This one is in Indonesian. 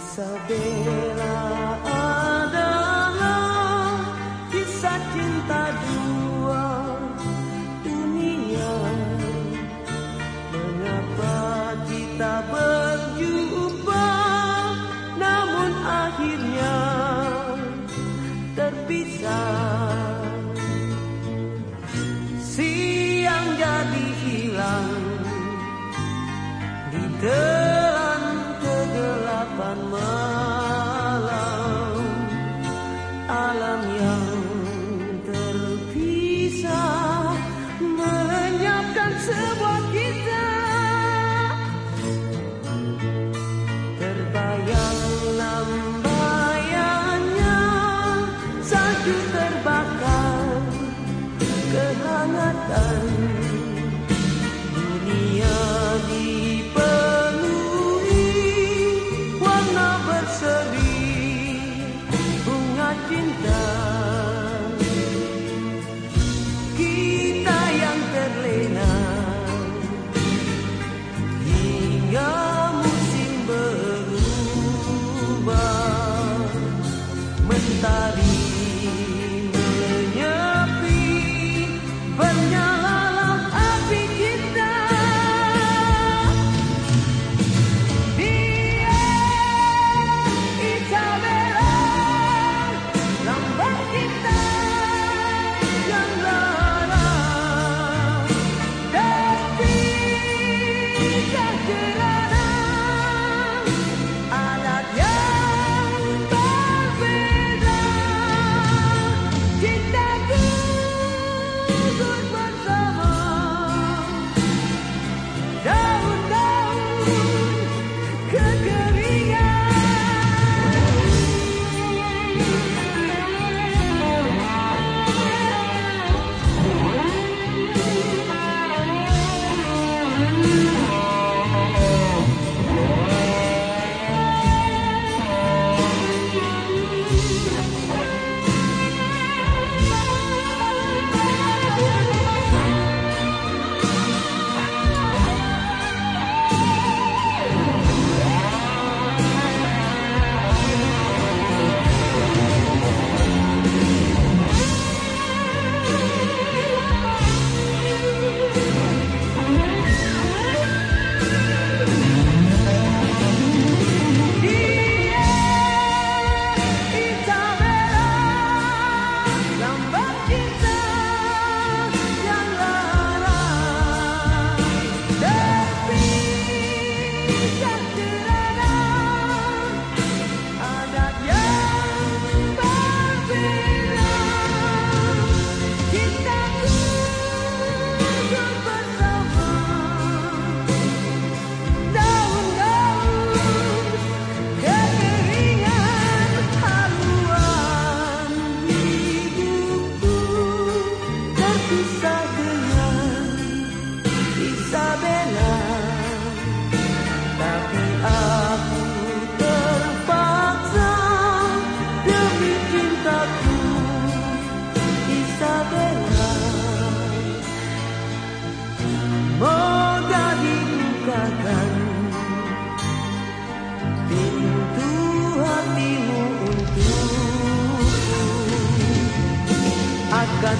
Isabella adalah kisah cinta dua dunia. Mengapa kita Sebuah kisah Terbayang lambayannya Salju terbakar kehangatan 大地 Isabella tapi aku terpaksa demi cintaku Isabella. Moga dibukakan pintu hatimu untukku. Akan